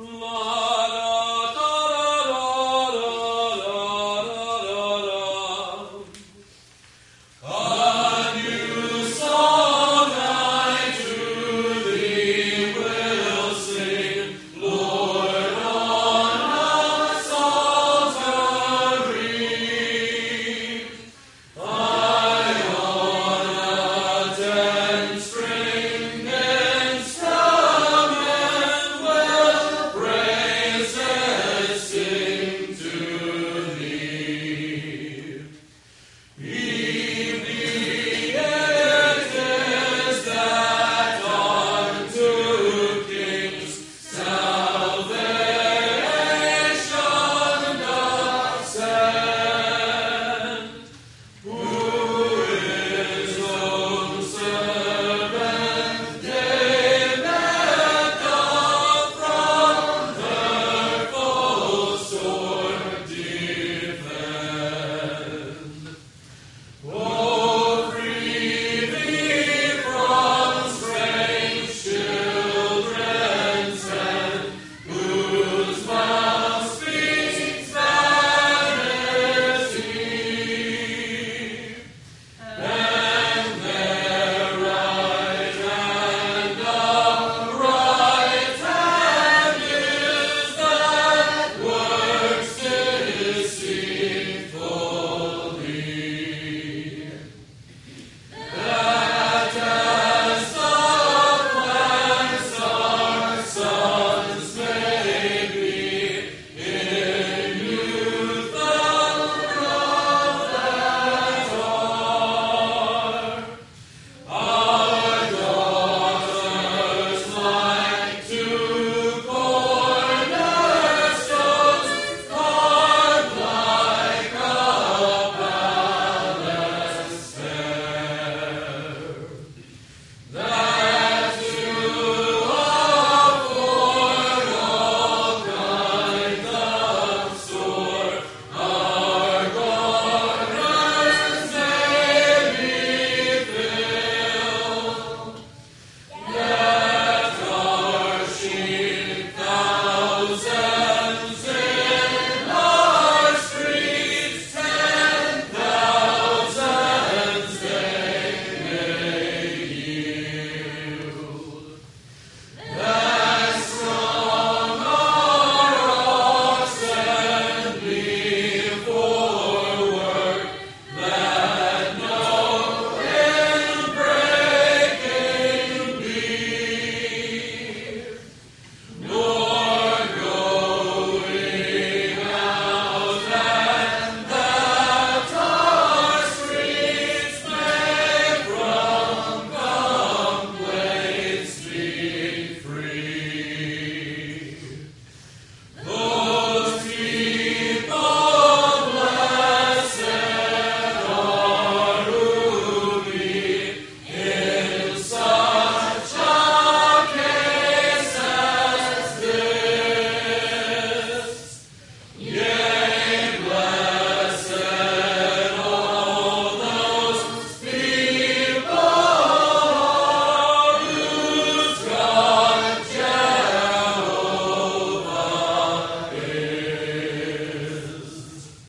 Love